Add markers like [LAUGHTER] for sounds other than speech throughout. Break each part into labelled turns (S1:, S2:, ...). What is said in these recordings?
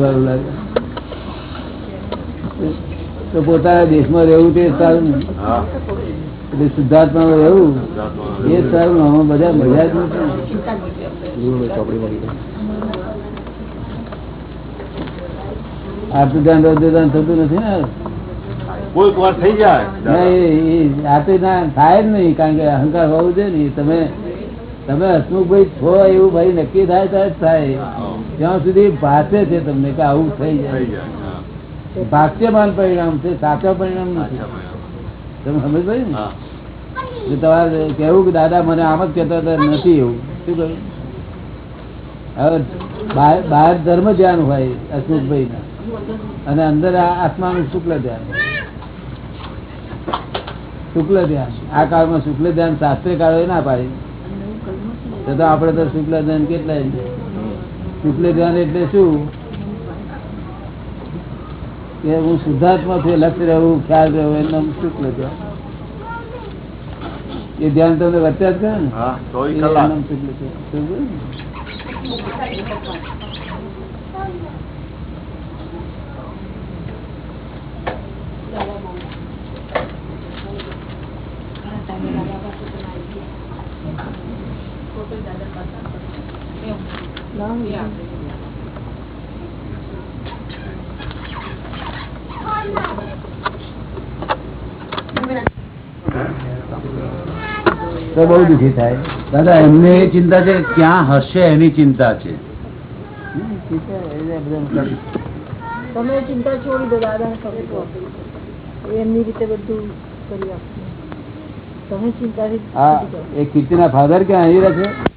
S1: વાળું લાગે. તો પોતાના દેશમાં રહેવું તે સારું ને. એટલે શુદ્ધાત્મામાં રહેવું એ સારું આમાં બધા મજા જ નથી. ધ્યાન થતું નથી ને
S2: કોઈક વાર થઈ જાય.
S1: ના, એ- એ આ તો ના થાય જ નહીં કારણ કે અહંકાર હોવું છે ને. તમે તમે હસમુખભાઈ છો એવું ભાઈ નક્કી થાય તો જ થાય. ત્યાં સુધી ભાષે છે તમને કે આવું થઈ જાય. ભાષ્યમાન પરિણામ છે સાચા પરિણામ નથી. તમે સમજ ભાઈ ને? તમારે કેવું કે દાદા મને આમ જ કહેતા હતા નથી એવું. શું કહ્યું? હવે બહાર ધર્મ ધ્યાન હોય હસમુખભાઈ ના અને અંદર આ આત્માનું શુક્લ ધ્યાન. શુક્લ ધ્યાન. આ કાળમાં શુક્લ ધ્યાન શાસ્ત્રીય કાળો ના પાડી. તો તો આપણે તો શુક્લ ધ્યાન કેટલા છે. શુક્લ ધ્યાન એટલે શું? કે હું શુદ્ધાત્મા છું લક્ષ્ય રહેવું ખ્યાલ રહેવું એનું શુક્લ ધ્યાન એ ધ્યાન તમને વચ્ચે જ કરે ને? શુક્લ ધ્યાન. Yeah. તો બહુ દુઃખી થાય
S3: દાદા એમને એ ચિંતા છે ક્યાં હશે એની ચિંતા છે
S4: તમે ચિંતા છોડી દો એમની રીતે બધું કરી તમે જાઓ.
S1: એ કીર્તિના ફાધર ક્યાં અહીં રહ્યા છે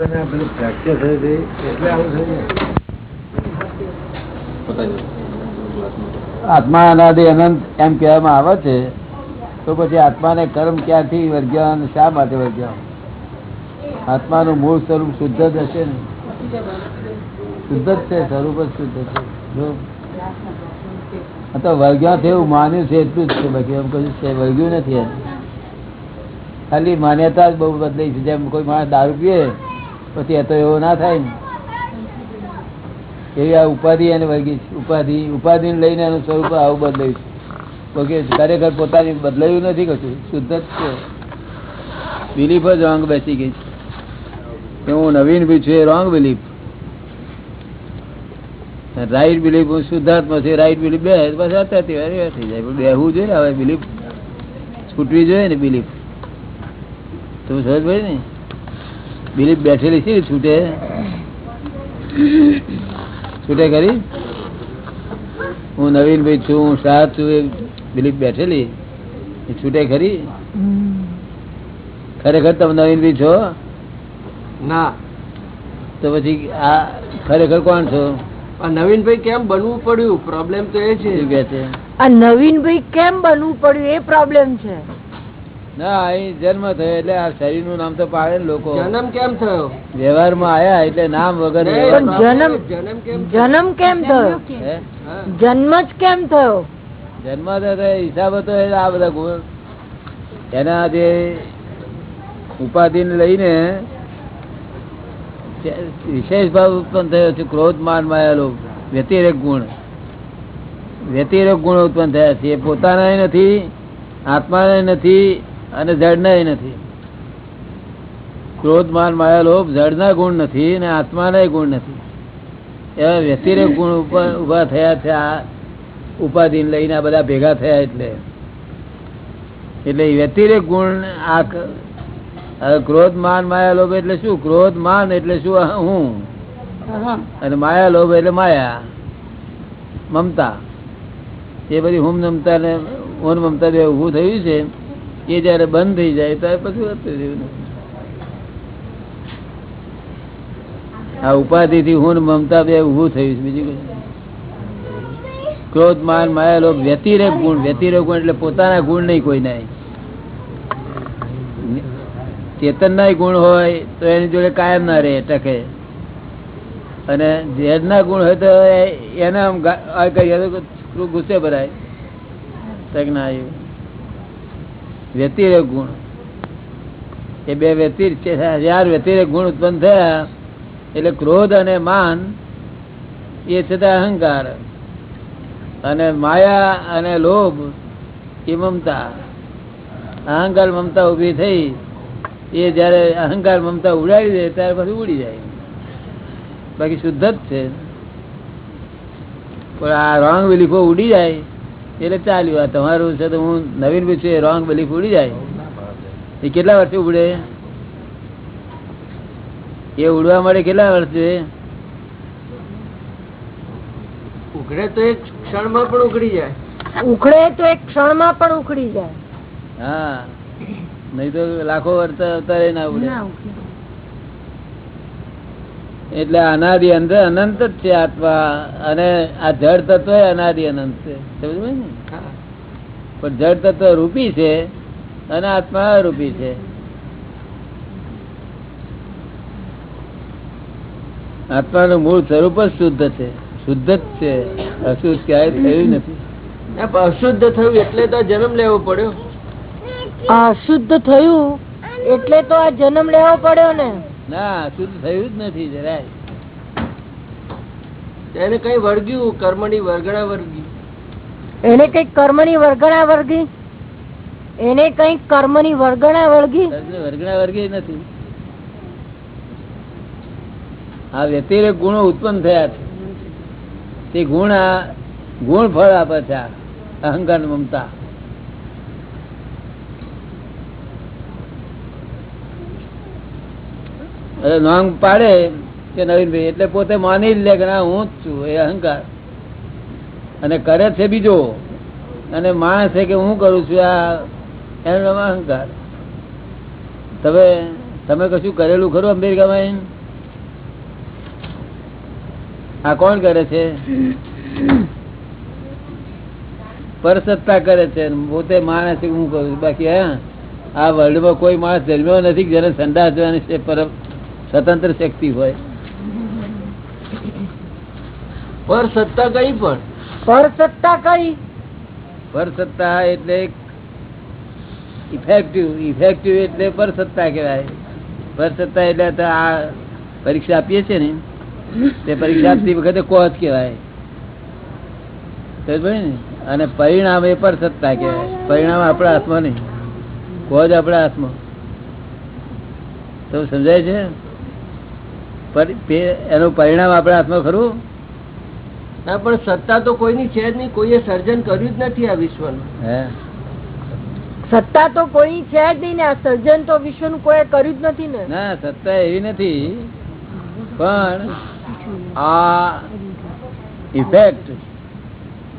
S3: ફ્રેક્ચર થયું છે, એટલે આવું થયું
S1: આત્મા અનાદિ અનંત એમ કહેવામાં આવે છે, તો પછી આત્માને કર્મ ક્યાંથી વર્ગ્યા શા માટે વર્ગ્યા? આત્માનું મૂળ સ્વરૂપ શુદ્ધ જ હશે ને? શુદ્ધ જ છે, સ્વરૂપ જ શુદ્ધ છે. જો. તો વર્ગ્યા થયું માન્યું છે, એટલું જ છે, બાકી એમ કશું છે, વર્ગ્યું નથી ખાલી માન્યતા જ બહુ બદલાઈ છે, જેમ કોઈ માણસ દારૂ પીએ પછી એ તો એવો ના થાય ને. એવી આ ઉપાધિ એને વર્ગી છે. ઉપાધિ ઉપાધિ લઈને એનું સ્વરૂપ આવું બદલાયું છે. ખરેખર પોતાની બદલાયું નથી કશું. શુદ્ધ જ છે. બિલીફ જ રોંગ બેસી ગઈ છે. હું નવીન બી છું, a wrong belief right belief હું શુદ્ધાત્મા છે રાઈટ બિલીફ બે બસ એ થઈ જાય. પણ બેહવું જોઈએ ને હવે બિલીફ છૂટવી જોઈએ ને બિલીફ તમે સમજ ભાઈ ને? બિલીફ બેઠેલી છે છૂટે? છૂટે કરી હું નવીન ભાઈ છું હું શાહ છું એ બિલીફ બેઠેલી. એ છૂટે ખરી? ખરેખર તમે નવીન ભાઈ છો?
S5: ના.
S1: તો પછી આ ખરેખર કોણ છો?
S5: આ નવીનભાઈ કેમ બનવું પડ્યું? પ્રોબ્લેમ તો એ છે.
S1: શું કે છે?
S4: આ નવીનભાઈ કેમ બનવું પડ્યું? એ પ્રોબ્લેમ છે.
S1: ના અહીં જન્મ થયો એટલે આ શરીરનું નામ તો પાડે ને લોકો.
S5: જન્મ કેમ થયો?
S1: વ્યવહારમાં આયા એટલે નામ વગર વ્યવહાર
S4: જન્મ
S5: જન્મ કેમ
S4: થયો? જન્મ જ કેમ થયો?
S1: જન્મ હિસાબ હતો આ બધા ગુણ. એના જે ઉપાધિ લઈને વિશેષ ભાવ ઉત્પન્ન થયો છે ક્રોધ માન માયેલો વ્યતિરેક ગુણ. વ્યતિરેક ગુણ ઉત્પન્ન થયા છે. એ પોતાના નથી આત્માને નથી અને જળના નથી. ક્રોધ માન માયા લોભ જળના ગુણ નથી અને આત્માના ગુણ નથી. એવા વ્યતિરેક ગુણ ઊભા થયા છે આ ઉપાધિ લઈને આ બધા ભેગા થયા એટલે. એટલે વ્યતિરેક ગુણ આ ક્રોધ માન માયા લોભ એટલે શું? ક્રોધ માન એટલે શું? હું. અને માયા લોભ એટલે માયા. મમતા. એ બધી હું મમતા ને હું મમતા બે ઉભું થયું છે. એ જયારે બંધ થઈ જાય ત્યારે પછી વધતું રહ્યું આ ઉપાધિ થી હું ને મમતા બે ઉભું થયું છે. બીજું કઈ. ક્રોધ, માન, માયા લોક વ્યતિરેક ગુણ. વ્યતિરેક ગુણ એટલે પોતાના ગુણ નહીં કોઈ નહીં ચેતન ના ગુણ હોય તો એની જોડે કાયમ ના રહે, ટકે. અને ઝેર ના ગુણ હોય તો એને આમ ગુસ્સે ભરાય. તક ના આવ્યું વ્યતિરેક ગુણ. એ બે વ્યતિર હજાર વ્યતિરેક ગુણ ઉત્પન્ન થયા, એટલે ક્રોધ અને માન, એ છે તે અહંકાર. અને માયા અને લોભ, એ મમતા. અહંકાર મમતા ઊભી થઈ, એ જયારે અહંકાર મમતા ઉડાડી દે, ત્યારે પછી ઉડી જાય. બાકી શુદ્ધ જ છે. પણ આ રોંગ વિલીફો ઉડી જાય એટલે ચાલ્યું. આ તમારું છે તો હું નવીન પૂછ્યું એ રોંગ બિલીફ ઉડી જાય. એ કેટલા વર્ષે ઉડે? એ ઉડવા માટે કેટલા વર્ષે? ઉખડે
S5: ઉઘડે તો એક ક્ષણમાં પણ ઉખડી જાય.
S4: ઉખડે તો એક ક્ષણમાં પણ ઉખડી જાય.
S1: હા. નહીં તો લાખો વર્ષ અવતારે ના ઉડે. એટલે અનાદિ અંદર અનંત જ છે આત્મા. અને આ જળ તત્વ અનાદિ અનંત છે. સમજ ને? પણ જળ તત્વ રૂપી છે અને આત્મા રૂપી છે. આત્માનું મૂળ સ્વરૂપ જ શુદ્ધ છે. શુદ્ધ જ છે. અશુદ્ધ ક્યાંય થયું નથી.
S5: અશુદ્ધ થયું એટલે તો આ જન્મ લેવો પડ્યો.
S4: અશુદ્ધ થયું એટલે તો આ જન્મ લેવો પડ્યો ને.
S1: ના અશુદ્ધ થયું જ નથી જરાય.
S5: એને કઈ વર્ગ્યું કર્મની વર્ગણા વર્ગી
S4: એને કઈ કર્મની વર્ગણા વર્ગી એને કઈ કર્મની વર્ગણા
S1: વર્ગી વર્ગણા વર્ગી નથી. આ વ્યતિરેક ગુણો ઉત્પન્ન થયા છે. તે ગુણ આ ગુણ ફળ આપે છે અહંકાર મમતા. અરે નોંગ પાડે કે નવીનભાઈ એટલે પોતે માની જ લે કે ના, હું જ છું, એ અહંકાર. અને કરે છે બીજો. અને માણસ છે કે હું કરું છું, આ એનો અહંકાર. તમે તમે કશું કરેલું ખરું અમેરિકામાં? આ કોણ કરે છે? પરસત્તા કરે છે પોતે માણસ હું કરું બાકી, હા? આ વર્લ્ડમાં કોઈ માણસ જન્મ્યો નથી જેને સંદાસ જવાની છે પર સ્વતંત્ર શક્તિ હોય.
S5: પર સત્તા કઈ પણ?
S4: પર સત્તા કઈ?
S1: પરસત્તા એટલે ઇફેક્ટિવ ઇફેક્ટિવ એટલે પરસત્તા કહેવાય. પરસત્તા એટલે તો આ પરીક્ષા આપીએ છીએ ને તે પરીક્ષા આપતી વખતે કોચ કહેવાય. ને? અને પરિણામ એ પરસત્તા કહેવાય. પરિણામ આપણા હાથમાં નહીં. કોચ આપણા હાથમાં. તો સમજાય છે? પરી- એનું પરિણામ આપણા હાથમાં ખરું
S5: ના પણ સત્તા તો કોઈની છે જ નહીં. કોઈએ સર્જન કર્યું જ નથી આ વિશ્વનું.
S1: હે?
S4: સત્તા તો કોઈ છે જ નહીં ને આ સર્જન તો વિશ્વનું કોઈ કર્યું જ નથી ને.
S1: ના સત્તા એવી નથી. પણ આ ઇફેક્ટ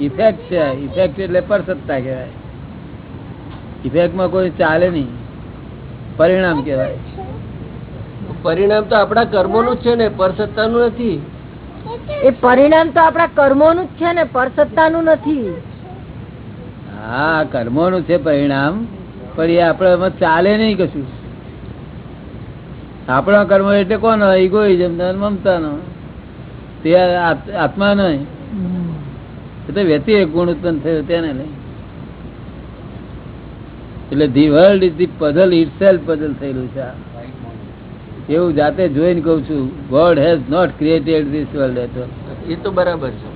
S1: ઇફેક્ટ છે. ઇફેક્ટ એટલે પર સત્તા કહેવાય ઇફેક્ટમાં કોઈ ચાલે નહીં. પરિણામ કહેવાય.
S5: પરિણામ તો આપણા કર્મોનું જ છે ને પર સત્તાનું નથી.
S4: એ પરિણામ તો આપણા કર્મોનું જ છે ને પર સત્તાનું નથી.
S1: હા કર્મોનું છે પરિણામ પણ એ આપણે ચાલે નહીં કશું. આપણા કર્મ એટલે કોનો ઇગોઇઝમ મમતા નો તે આત્મા નહીં. એ તો વ્યતિરેક ગુણ ઉત્પન્ન થયો તેને નહીં એટલે the world is the puzzle itself puzzle થયેલું છે આ. એવું જાતે જોઈને કઉ છું God has not created this world
S5: એ તો બરાબર છે.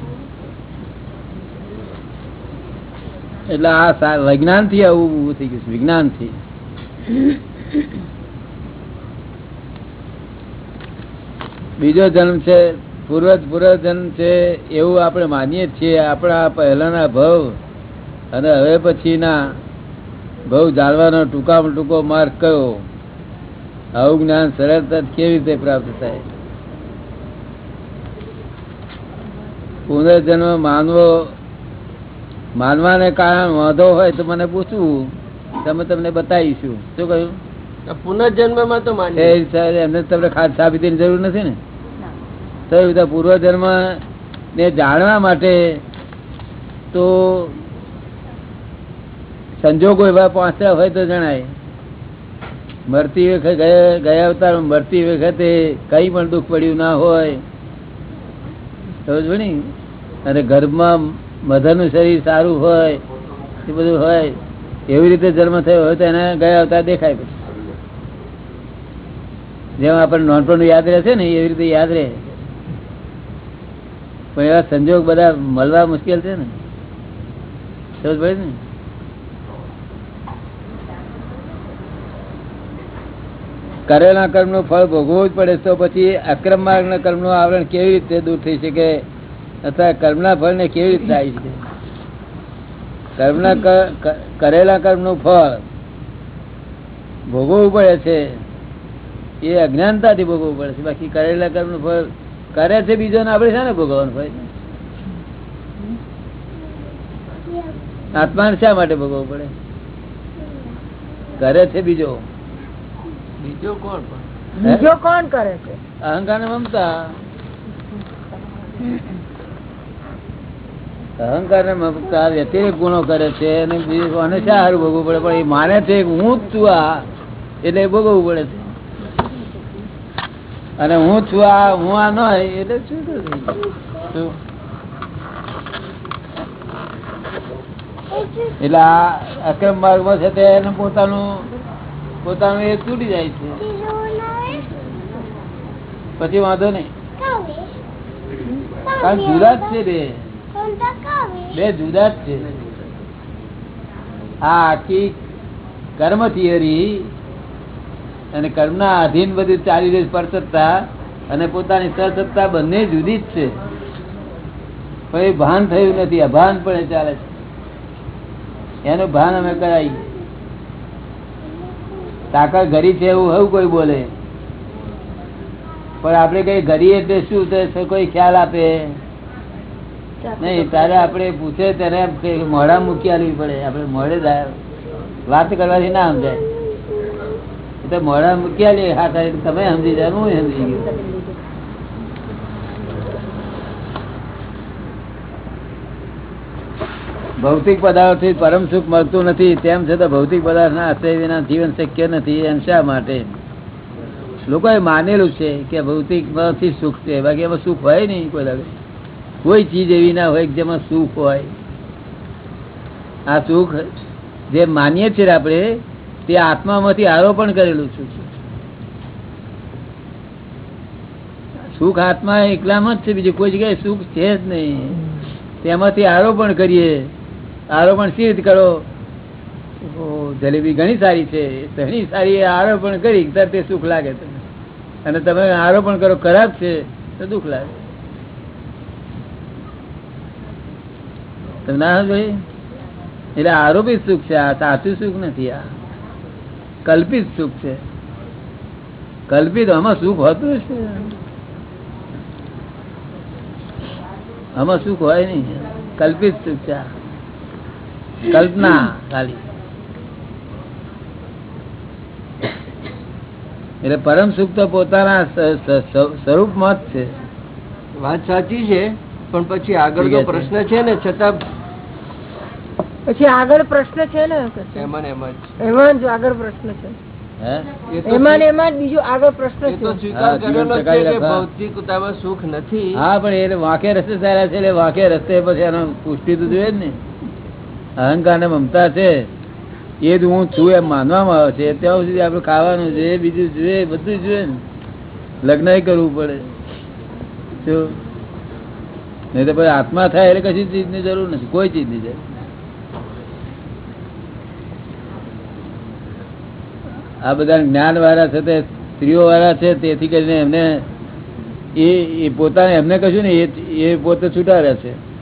S1: એટલે આ વિજ્ઞાનથી આવું ઊભું થઈ ગયું છે વિજ્ઞાનથી બીજો જન્મ છે પૂર્વ પૂર્વ જન્મ છે એવું આપણે માનીએ છીએ આપણા પહેલાના ભવ અને હવે પછીના ભવ જાણવાનો ટૂંકામાં ટૂંકો માર્ગ કયો? આવું જ્ઞાન સરળતા કેવી રીતે પ્રાપ્ત થાય? પુનર્જન્મ માનવો માનવાને કારણે વાંધો હોય તો મને પૂછવું. તમે તમને બતાવીશું. શું કહ્યું?
S5: પુનર્જન્મમાં તો
S1: એમને તમને ખાસ સાબિતીની જરૂર નથી ને? તો એ બધા પૂર્વજન્મ ને જાણવા માટે તો સંજોગો એવા પહોંચ્યા હોય તો જણાય. મરતી વખતે ગયા અવતાર મરતી વખતે કઈ પણ દુઃખ પડ્યું ના હોય. સમજ ને અને ગર્ભમાં મધરનું શરીર સારું હોય, એ બધું હોય, એવી રીતે જન્મ થયો હોય તો એને ગયા અવતાર દેખાય પછી. જેમ આપણને નોનપણનું યાદ રહે છે ને, એવી રીતે યાદ રહે. પણ એવા સંજોગ બધા મળવા મુશ્કેલ છે ને. સમજ પડે ને? કરેલા કર્મનું ફળ ભોગવવું જ પડે, તો પછી અક્રમ માર્ગ ના કર્મનું આવરણ કેવી રીતે દૂર થઈ શકે? અથવા કર્મના ફળ ને કેવી રીતે આવી શકે? કર્મના કરેલા કર્મનું ફળ ભોગવવું પડે છે. એ અજ્ઞાનતાથી ભોગવવું પડે છે. બાકી કરેલા કર્મનું ફળ કરે છે બીજો ને આપણે છે ને ભોગવવાનું ફળ? આત્માને શા માટે ભોગવવું પડે? કરે છે બીજો.
S5: બીજો કોણ
S4: બીજો કોણ કરે છે?
S1: અહંકાર ને મમતા? અહંકાર ને મમતા વ્યતિરેક ગુણો કરે છે અને બીજું કોને સારું ભોગવું પડે? પણ એ માને છે હું જ છું આ એટલે ભોગવવું પડે છે. અને હું છું આ હું આ ન એટલે શું કરું? એટલે આ અક્રમ માર્ગમાં છે તે પોતાનું પોતાનું એ તૂટી જાય છે. પછી વાંધો નહીં. કારણ જુદા જ છે બે. બે જુદા જ છે. આ આખી કર્મ થિયરી અને કર્મના આધીન બધી ચાલી રહી પરસત્તા અને પોતાની સસત્તા બંને જુદી જ છે. પણ ભાન થયું નથી, અભાન પણ ચાલે છે. એનું ભાન અમે કરાવી સાકર ગરી છે એવું હવે કોઈ બોલે. પણ આપણે કઈ ગરી એટલે શું? તો કોઈ ખ્યાલ આપે. નહીં, તારે આપણે પૂછે ત્યારે મોડા મૂકી આલવી પડે. આપણે મોડે વાત કરવાથી ના સમજાય. એ તો મોઢા મૂકી આલીએ હા તમે સમજી જાય હું સમજી ગયો. ભૌતિક પદાર્થથી પરમ સુખ મળતું નથી. તેમ છતાં ભૌતિક પદાર્થના આશ્રય વિના જીવન શક્ય નથી. એમ શા માટે? લોકોએ માનેલું છે કે ભૌતિકમાંથી સુખ છે. બાકી એમાં સુખ હોય નહીં કોઈ દાડે. કોઈ ચીજ એવી ના હોય જેમાં સુખ હોય. આ સુખ જે માનીએ છીએ આપણે, તે આત્મામાંથી આરોપણ કરેલું સુખ છે. સુખ આત્મા એકલામાં જ છે. બીજું કોઈ જગ્યાએ સુખ છે જ નહીં. તેમાંથી આરોપણ કરીએ. આરોપણ સી કરો? જલેબી ઘણી સારી છે, ઘણી સારી આરોપણ કરી ત્યારે તે સુખ લાગે તમને અને તમે આરોપણ કરો, ખરાબ છે, તો દુઃખ લાગે. ના ભાઈ એટલે આરોપિત સુખ છે, આ સાચું સુખ નથી, આ કલ્પિત સુખ છે. કલ્પિત આમાં સુખ હોતું છે. આમાં સુખ હોય નહીં. કલ્પિત સુખ છે, આ. કલ્પના ખાલી. એટલે પરમ સુખ તો પોતાના સ્વરૂપ જ છે.
S5: વાત સાચી છે પણ પછી આગળ
S1: ઠીક
S5: પ્રશ્ન છે ને છતાં
S4: પછી આગળ પ્રશ્ન છે ને?
S5: એમાં એમાં જ.
S4: એમાં જ આગળ પ્રશ્ન છે.
S1: હે?
S4: એમાં એમાં બીજો આગળ પ્રશ્ન છે.
S5: ભૌતિકતામાં સુખ નથી.
S1: હા પણ એ વાંકે રસ્તે સારા છે એટલે વાંકે રસ્તે પછી એનો પુષ્ટિ તો જોઈએ જ ને. અહંકાર ને મમતા છે, એ જ હું છું એમ માનવામાં આવે છે. ત્યાં સુધી આપણે ખાવાનું છે, બીજું જોઈએ બધું જોઈએ ને. લગ્ન કરવું પડે. જો, નહીં તો પછી આત્મા થાય એટલે કશી ચીજની જરૂર નથી. કોઈ ચીજની જરૂર આ બધા જ્ઞાન વાળા છે તે સ્ત્રીઓ વાળા છે, તેથી કરીને એમને એ પોતાને એમને કશું ને એ પોતે છૂટા રહે છે.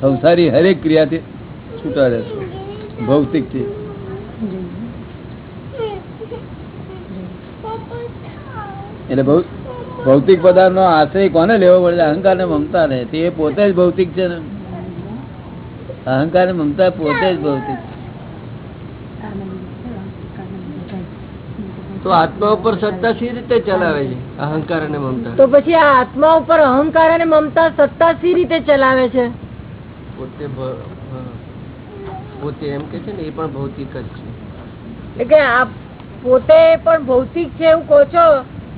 S1: સંસારી હરેક ક્રિયાથી છૂટા રહે છે, ભૌતિકથી. એટલે ભૌતિક પદાર્થનો આશ્રય કોને લેવો પડે? અહંકાર ને મમતા ને તે પોતે જ ભૌતિક છે ને. અહંકાર મમતા પોતે જ ભૌતિક.
S5: તો આત્મા ઉપર સત્તા સી રીતે ચલાવે છે? અહંકાર અને મમતા.
S4: તો પછી આ આત્મા ઉપર અહંકાર અને મમતા સત્તા સી રીતે ચલાવે છે?
S5: પોતે પોતે એમ કે છે ને એ પણ ભૌતિક જ છે.
S4: એટલે આ પોતે પણ ભૌતિક છે એવું કહો છો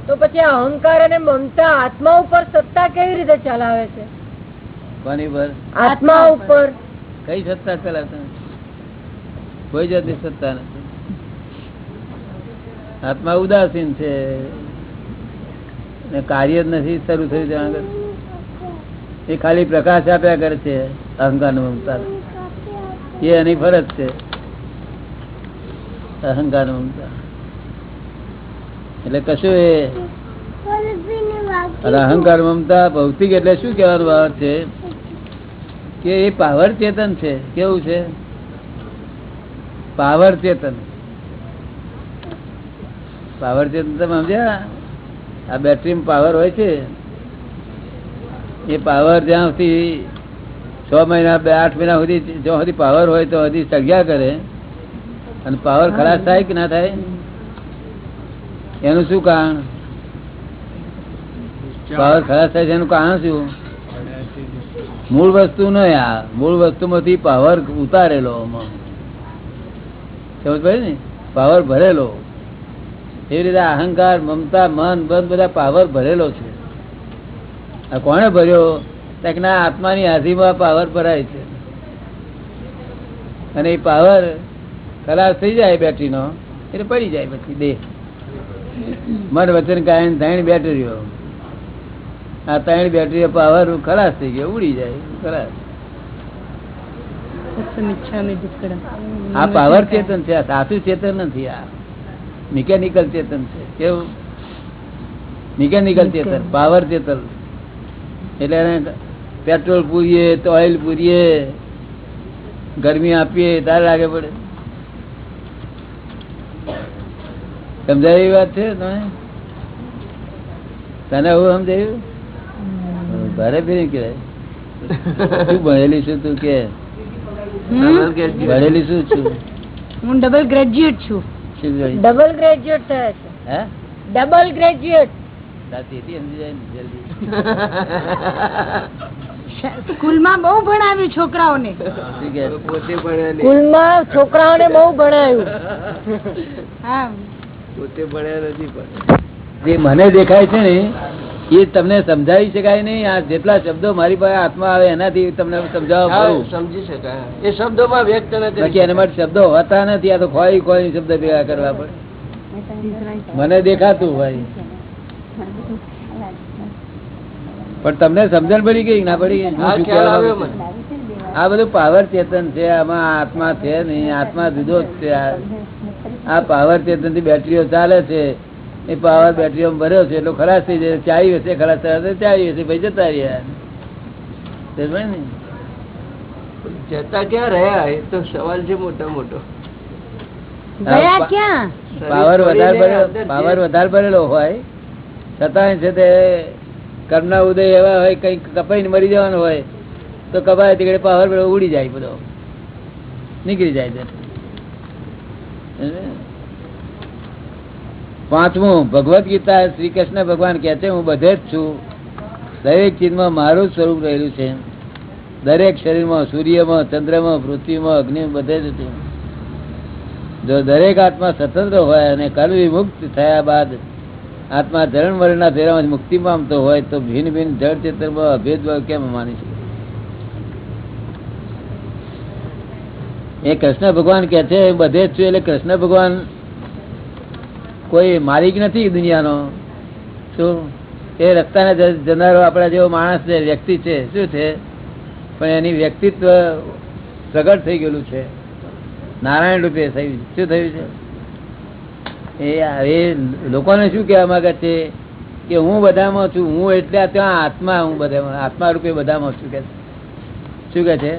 S4: તો પછી અહંકાર અને મમતા આત્મા ઉપર સત્તા કેવી રીતે ચલાવે છે?
S1: કોની પર?
S4: આત્મા ઉપર.
S1: કઈ સત્તા ચલાવતા કોઈ જાતની સત્તા નથી. આત્મા ઉદાસીન છે. ને કાર્ય જ નથી શરૂ થયું એ ખાલી પ્રકાશ આપ્યા કરે છે. અહંકારનું મમતા એ એની ફરજ છે. અહંકાર મમતા એટલે કશું એ અહંકાર મમતા ભૌતિક એટલે શું કહેવાનો ભાવ છે? કે એ પાવર ચેતન છે. કેવું છે? પાવર ચેતન. પાવર ચેતન તમે સમજ્યા? આ બેટરી પાવર હોય છે. એ પાવર જ્યાં સુધી છ મહિના, બે, આઠ મહિના સુધી જો સુધી પાવર હોય તો હજી સગ્યા કરે. અને પાવર ખલાસ થાય કે ના થાય? એનું શું કારણ? પાવર ખલાસ થાય છે એનું કારણ શું? મૂળ વસ્તુ નહીં આ મૂળ વસ્તુમાંથી પાવર ઉતારેલો. સમજ પડે ને? પાવર ભરેલો. એવી રીતે અહંકાર, મમતા, મન બન બધા પાવર ભરેલો છે. આ કોણે ભર્યો? ના આત્માની હાજરીમાં પાવર ભરાય છે. અને એ પાવર ખલાસ થઈ જાય બેટરીનો એટલે પડી જાય પછી દેહ. મન વચન કાયન ત્રણ બેટરીઓ. આ ત્રણ બેટરીઓ પાવર ખલાસ થઈ ગયો ઉડી જાય ખલાસ. આ પાવર ચેતન છે આ સાચું ચેતન નથી આ મિકેનિકલ ચેતન છે. કેવું? મિકેનિકલ ચેતન પાવર ચેતન. એટલે પેટ્રોલ પૂરીએ તો ઓઇલ પૂરીએ ગરમી આપીએ તારે લાગે પડે. સમજાય એવી વાત છે તમે તને એવું સમજાયું? ભારે ફેરી કહેવાય. શું ભણેલી છું તું કે? ભણેલી શું છું?
S6: હું ડબલ ગ્રેજ્યુએટ છું.
S4: ડબલ ગ્રેજ્યુએટ થયા છે.
S1: હે?
S4: ડબલ ગ્રેજ્યુએટ
S1: સાચી હતી સમજી જાય જલ્દી. [LAUGHS]
S6: સ્કૂલમાં બહુ ભણાવ્યું છોકરાઓને.
S5: પોતે ભણ્યા નહીં
S4: સ્કૂલમાં છોકરાઓને બહુ ભણાયું
S5: પોતે ભણ્યા નથી પણ.
S1: જે મને દેખાય છે ને એ તમને સમજાવી શકાય નહીં. આ જેટલા શબ્દો મારી પાસે હાથમાં આવે એનાથી તમને સમજાવવા
S5: સમજી શકાય. એ શબ્દોમાં વ્યક્ત નથી
S1: બાકી એના માટે શબ્દો હોતા નથી. આ તો ખોઈ ખોઈ શબ્દ ભેગા કરવા પડે. મને દેખાતું હોય. પણ તમને સમજણ પડી ગઈ ના પડી? આ બધું પાવર ચેતન છે આમાં આત્મા છે નહીં આત્મા જુદો જ છે. આ. પાવર ચેતનથી બેટરીઓ ચાલે છે એ પાવર બેટરીઓ ભર્યો છે એટલો ખલાસ થઈ જાય. ચાવી હશે ખલાસ થયા ચાવી હશે ભાઈ જતા રહ્યા. ને?
S5: જતા ક્યાં રહ્યા? એ તો સવાલ છે મોટા મોટો.
S1: પાવર વધારે પાવર વધારે ભરેલો હોય. છતાંય છે તે કર્મના ઉદય એવા હોય, કંઈક કપાઈને મરી જવાનું હોય, તો કપાય તીકડે પાવર પેલો ઉડી જાય બધો. નીકળી જાય પાંચમું ભગવત ગીતા શ્રી કૃષ્ણ ભગવાન કહે છે, હું બધે જ છું. દરેક ચીજમાં મારું સ્વરૂપ રહેલું છે. દરેક શરીરમાં સૂર્યમાં, ચંદ્રમાં, પૃથ્વીમાં અગ્નિ બધે જ છું. જો દરેક આત્મા સ્વતંત્ર હોય અને કર્મ વિમુક્ત થયા બાદ આત્મા ધરણ વર્ણના ફેરામાં મુક્તિ પામતો હોય તો ભિન્ન ભિન્ન જળ ચેતનમાં અભેદભાવ કેમ માની છે એ કૃષ્ણ ભગવાન કે છે બધે જ છું એટલે કૃષ્ણ ભગવાન કોઈ માલિક નથી દુનિયાનો. શું? એ રસ્તાને જનારો આપણા જેવો માણસ છે, વ્યક્તિ છે, શું છે? પણ એની વ્યક્તિત્વ પ્રગટ થઈ ગયેલું છે. નારાયણ રૂપે થયું શું થયું છે? એ એ લોકોને શું કહેવા માંગે છે કે હું બધામાં છું હું એટલે ત્યાં આત્મા હું બધામાં આત્મા રૂપે બધામાં છું કે શું કે છે?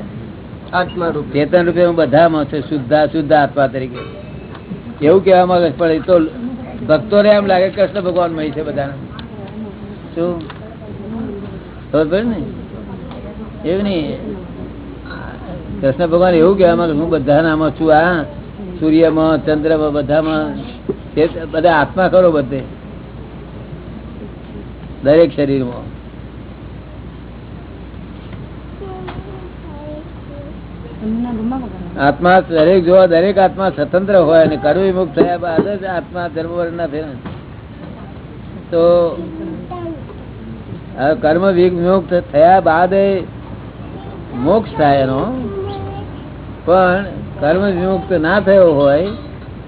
S5: આત્મા રૂપે.
S1: ચેતન રૂપે હું બધામાં છું શુદ્ધા શુદ્ધ આત્મા તરીકે. એવું કહેવા માંગે છે પણ એ તો ભક્તોને એમ લાગે કૃષ્ણ ભગવાન મય છે બધાને. શું? ખબર પડી ને? એવું નહીં? કૃષ્ણ ભગવાન એવું કહેવા માંગે હું બધાનામાં છું આ સૂર્યમાં, ચંદ્રમાં, બધામાં બધા આત્મા કરો બધે. દરેક શરીરમાં. આત્મા દરેક જોવા દરેક આત્મા સ્વતંત્ર હોય અને કર્મ વિમુક્ત થયા બાદ જ આત્મા ધર્મ ના ફેર તો કર્મ વિમુક્ત થયા બાદ મોક્ષ થાય એનો. પણ કર્મ વિમુક્ત ના થયો હોય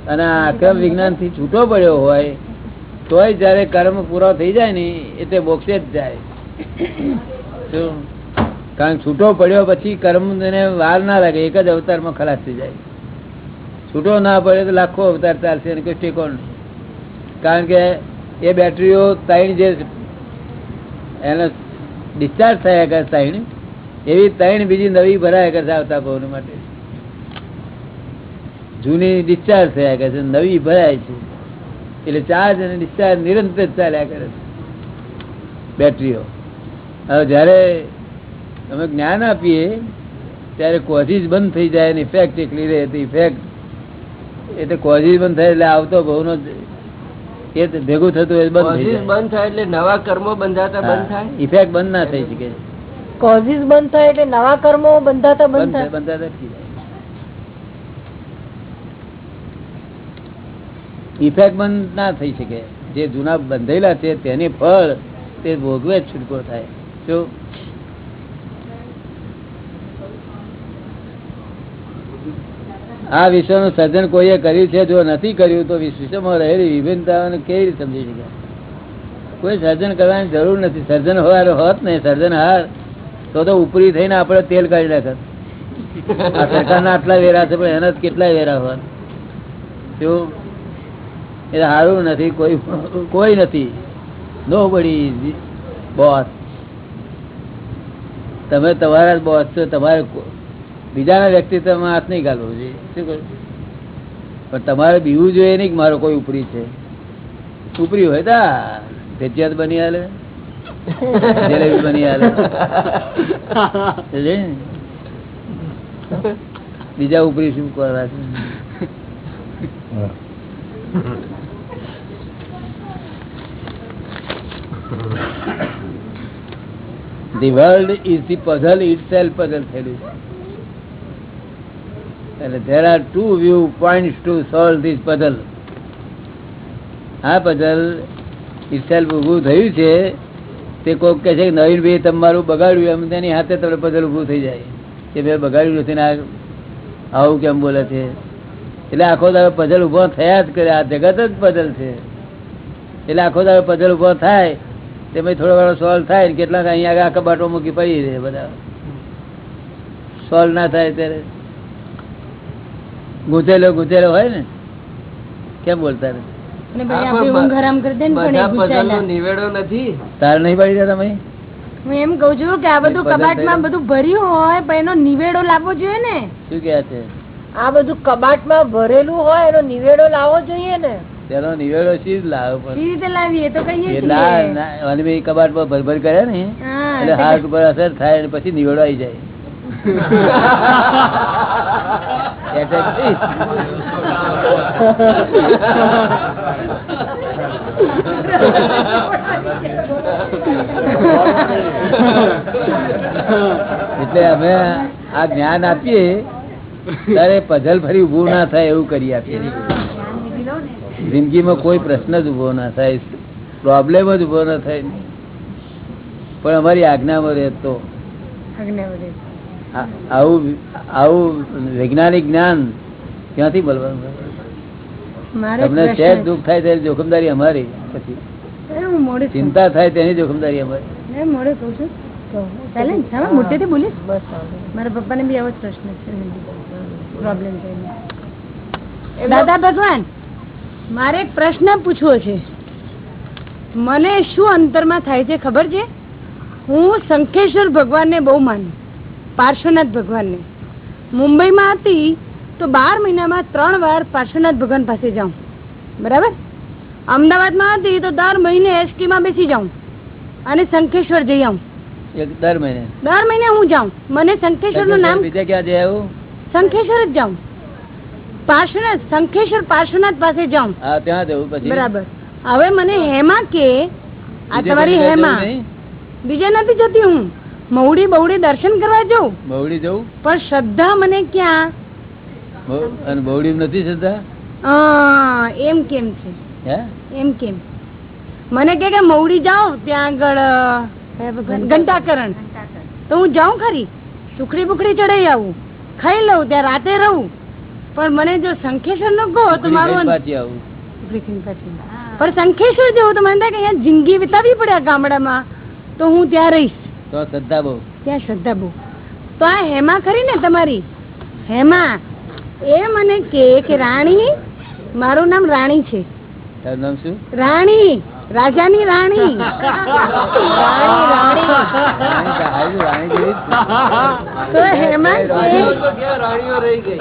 S1: અને આક્રમ વિજ્ઞાનથી છૂટો પડ્યો હોય, તોય જયારે કર્મ પૂરો થઈ જાય ને એટલે મોક્ષે જ જાય? કારણ છૂટો પડ્યો પછી કર્મ ને વાર ના લાગે, એક જ અવતારમાં ખલાસ થઈ જાય. છૂટો ના પડે તો લાખો અવતાર ચાલશે અને કોઈ નહીં કારણ કે એ બેટરીઓ ત્રણ જે એને ડિસ્ચાર્જ થયા કરે ત્રણ એવી ત્રણ બીજી નવી ભરાયા કરશે આવતા ભવન માટે. જૂની ડિસ્ચાર્જ થયા કરે છે નવી ભરાય છે. એટલે ચાર્જ અને ડિસ્ચાર્જ નિરંતર ચાલ્યા કરે છે. બેટરીઓ. હવે જ્યારે અમે જ્ઞાન આપીએ ત્યારે કોઝિસ બંધ થઈ જાય અને ઇફેક્ટ એકલી રહે તો ઇફેક્ટ એટલે કોઝિસ બંધ થાય એટલે આવતો ભવનો એ ભેગું થતું એ બંધ થઈ
S5: Causes
S1: જાય.
S5: બંધ થાય એટલે નવા કર્મો બંધાતા બંધ થાય?
S1: ઇફેક્ટ બંધ ના થઈ શકે.
S4: કોઝિસ બંધ થાય એટલે નવા કર્મો બંધાતા બંધ થાય?
S1: બંધ અટકી જાય ઇફેક્ટ બંધ ના થઈ શકે. જે જૂના બંધેલા છે, તેને ફળ, તે ભોગવે જ છૂટકો થાય. શું આ વિશ્વનું સર્જન કોઈએ કર્યું છે, જો નથી કર્યું, તો વિશ્વમાં રહેલી વિભિન્નતાઓને કેવી રીતે સમજી શકે? કોઈ સર્જન કરવાની જરૂર નથી. સર્જન હોવાર હોત ને, સર્જન હાર, તો તો ઉપરી થઈને આપણે તેલ કાઢી નાખત. આ સરકારના આટલા વેરા છે, પણ એના કેટલા વેરા હોત. શું એ સારું નથી, કોઈ કોઈ નથી. નો બડી બોસ તમે તમારા જ બોસ છો, તમારે બીજાના વ્યક્તિત્વમાં હાથ નહીં ગાલવો જોઈએ. શું કરું પણ તમારે બીવું જોઈએ નહીં કે મારો કોઈ ઉપરી છે. ઉપરી હોય તા ભેજિયાત બની હાલે. જલેબી બની હાલે. બીજા ઉપરી શું કરવા છે? The world is the puzzle itself puzzle થયેલું એટલે there are two view points to solve this puzzle આ puzzle itself ઊભું થયું છે તે કોક કહે છે કે નવીનભાઈ તમારું બગાડ્યું એમ તેની હાથે તમને puzzle ઊભું થઈ જાય કે મેં બગાડ્યું નથી ને આવું કેમ બોલે છે એટલે આખો દાડો puzzle ઊભો થયા જ કરે આ જગત જ puzzle છે એટલે આખો દાડો puzzle ઊભો થાય તેમાં થોડો ઘણો સોલ્વ થાય ને કેટલાક અહીંયા આગળ કબાટો મૂકી પડી રહે બધા. સોલ્વ ના થાય ત્યારે. ગુંચેલો ગુંચેલો હોય ને? કેમ બોલતા તાર નહીં પડી રહ્યા તમે?
S6: હું એમ કઉ છું કે આ બધું કબાટમાં બધું ભર્યું હોય પણ એનો નિવેડો લાવવો જોઈએ ને.
S1: શું કે છે?
S4: આ બધું કબાટમાં ભરેલું હોય એનો નિવેડો લાવવો જોઈએ ને.
S1: તેનો નિવેડો શી જ લાવો પણ? ભાઈ કબાટમાં ભરભર કર્યા ને એટલે હાથ ઉપર અસર થાય અને પછી નિવેડો આવી જાય. એટલે અમે આ જ્ઞાન આપીએ ત્યારે પઝલ ફરી ઉભું ના થાય એવું કરી આપીએ. જિંદગીમાં કોઈ પ્રશ્ન જ ઊભો ના થાય પ્રોબ્લેમ જ ઊભો ના થાય. પણ અમારી આજ્ઞામાં રહેતો. આવું આવું વૈજ્ઞાનિક જ્ઞાન ક્યાંથી મળવાનું? તમને સહેજ
S6: છે.
S1: દુઃખ થાય તેની જોખમદારી અમારી પછી. ચિંતા થાય તેની જોખમદારી અમારી.
S6: મોટેથી બોલીશ. મારા પપ્પાને બી આવો જ પ્રશ્ન છે. પ્રોબ્લેમ દાદા ભગવાન! મારે એક પ્રશ્ન પૂછવો છે. મને શું અંતરમાં થાય છે ખબર છે? હું શંખેશ્વર ભગવાનને બહુ માનું પાર્શ્વનાથ ભગવાનને. મુંબઈમાં હતી તો બાર મહિનામાં ત્રણ વાર પાર્શ્વનાથ ભગવાન પાસે જાઉં. બરાબર? અમદાવાદમાં હતી તો દર મહિને એસટીમાં બેસી જાઉં અને શંખેશ્વર જઈ આવું.
S1: દર મહિને?
S6: દર મહિને હું જાઉં. મને શંખેશ્વરનું નામ
S1: બીજે ક્યાં જાય આવું?
S6: શંખેશ્વર જ જાઉં. પાર્શ્વનાથ શંખેશ્વર પાર્શ્વનાથ પાસે જાઉં.
S1: હા ત્યાં જવું પછી.
S6: બરાબર. હવે મને હેમા કે આ તમારી હેમા? બીજે નથી જતી હું. મહુડી બહુડી દર્શન કરવા જઉં.
S1: મહુડી જવું?
S6: પણ શ્રદ્ધા મને ક્યાં?
S1: અને બહુડી નથી શ્રદ્ધા?
S6: એમ કેમ છે? એમ કેમ? મને કે કે મહુડી જાઓ ત્યાં આગળ ઘંટાકરણ. તો હું જાઉં ખરી. સુખડી બુખડી ચડાઈ આવું. ખાઈ લઉં ત્યાં રાતે રહું. પણ મને જો શંખેશ્વર નો કહો તો મારું. પણ શંખેશ્વર જેવું તો મને થાય કે અહીંયા જિંદગી વિતાવી પડે આ ગામડામાં તો હું ત્યાં રહીશ.
S1: તો શ્રદ્ધા બહુ.
S6: ત્યાં શ્રદ્ધા બહુ. તો આ હેમા ખરી ને તમારી? હેમા એ મને કે કે રાણી મારું નામ રાણી છે.
S1: તારું નામ શું?
S6: રાણી. રાજાની રાણી.
S4: રાણી રાણી
S1: રાણી તો હારી રાણી જેવી જ છે.
S6: તો હેમા કે
S5: તો ક્યાં રાણીઓ રહી ગઈ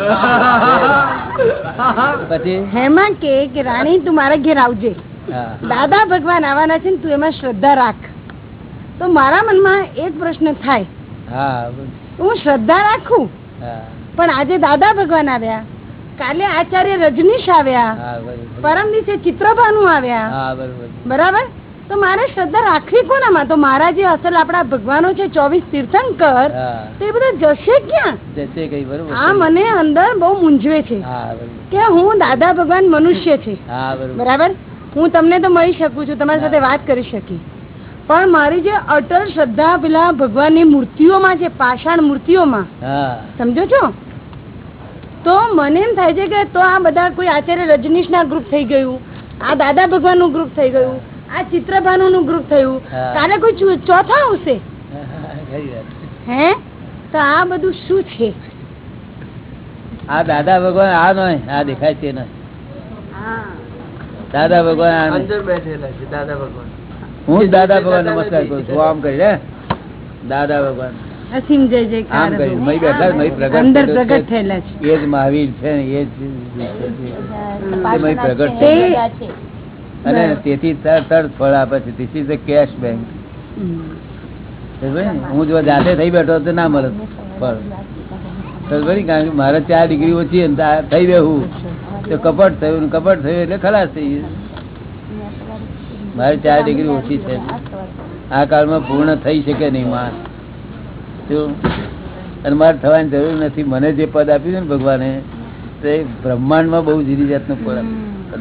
S1: પછી?
S6: હેમા કે કે રાણી તું મારા ઘેર આવજે. દાદા ભગવાન આવવાના છે ને તું એમાં શ્રદ્ધા રાખ. તો મારા મનમાં એક પ્રશ્ન થાય.
S1: હું.
S6: શ્રદ્ધા રાખું? પણ આજે દાદા ભગવાન આવ્યા. કાલે આચાર્ય રજનીશ આવ્યા. પરમ દિવસે ચિત્રભાનુ આવ્યા.
S1: બરાબર.
S6: તો મારે શ્રદ્ધા રાખવી કોનામાં? તો મારા જે અસલ આપણા ભગવાનો છે ચોવીસ તીર્થંકર તો બધા જશે ક્યાં?
S1: જશે કઈ બરોબર.
S6: આ મને અંદર બહુ મૂંઝવે છે કે હું દાદા ભગવાન મનુષ્ય છે.
S1: બરાબર.
S6: હું તમને તો મળી શકું છું તમારી સાથે વાત કરી શકી પણ મારી જે અટલ શ્રદ્ધા પેલા ભગવાનની મૂર્તિઓમાં છે પાષાણ મૂર્તિઓમાં સમજો છો? તો મને એમ થાય છે કે તો આ બધા કોઈ આચાર્ય રજનીશ ગ્રુપ થઈ ગયું આ દાદા ભગવાનનું ગ્રુપ થઈ ગયું આ ચિત્રભાનુ નું ગ્રુપ થયું.
S1: હા.
S6: કાલે કોઈ ચોથા આવશે? હે? તો આ બધું શું છે?
S1: આ દાદા ભગવાન આ નય આ દેખાય છે દાદા ભગવાન
S5: અંદર બેઠેલા છે દાદા ભગવાન.
S1: હું દાદા ભગવાન નમસ્કાર કરું છું. આમ કરી દાદા ભગવાન.
S6: અસીમ જય જયકાર અંદર પ્રગટ થયેલા છે.
S1: એ જ મહાવીર છે એ જ પ્રગટ છે. અને તેથી તરત તરત ફળ આપે છે. ધીસ ઇઝ કેશ બેંક હું જો જાતે થઈ બેઠો તો ના મળે ફળ. કારણ કે મારે ચાર ડિગ્રી ઓછી થઈ બેહું. તો કપટ થયું કપટ થયું એટલે ખલાસ થઈ ગયું. મારે ચાર ડિગ્રી ઓછી છે. આ કાળમાં પૂર્ણ થઈ શકે નહીં માણસ. શું અને મારે થવાની જરૂર નથી. મને જે પદ આપ્યું છે ને ભગવાને તે બ્રહ્માંડમાં બહુ જુદી જાતનું પદ આપ્યું.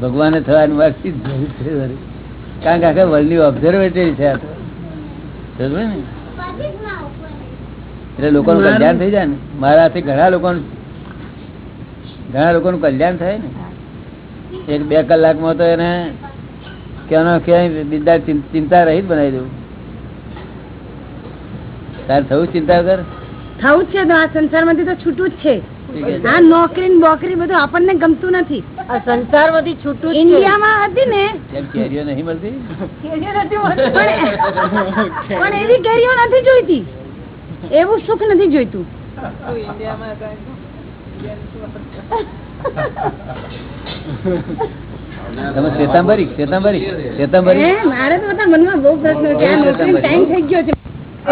S1: ભગવાને થવાની વાતચીત જરૂર છે કારણ કે આખા વર્લ્ડની ઓબ્ઝર્વેટરી છે આ તો. ને? એટલે લોકોનું કલ્યાણ થઈ જાય ને. મારાથી ઘણા લોકોનું ઘણા લોકોનું કલ્યાણ થાય ને. એક બે કલાકમાં તો એને ક્યાંનો ક્યાંય બિંદા ચિં- ચિંતા રહિત બનાવી દઉં. તારે થવું ચિંતા કર?
S6: થવું જ છે તો આ સંસારમાંથી તો છૂટું જ છે. આ નોકરી ને બોકરી બધું આપણને ગમતું નથી.
S4: આ સંસારમાંથી છૂટું જ છે.
S6: ઇન્ડિયામાં હતી ને.
S1: કેરીઓ નહીં મળતી?
S6: પણ પણ એવી કેરીઓ નથી જોઈતી. એવું સુખ નથી જોઈતું.
S1: તમે શ્વેતાંબરી શ્વેતાંબરી શ્વેતાંબરી
S6: મારે તો બધા મનમાં બહુ પ્રશ્ન છે. ટાઈમ થઈ ગયો છે.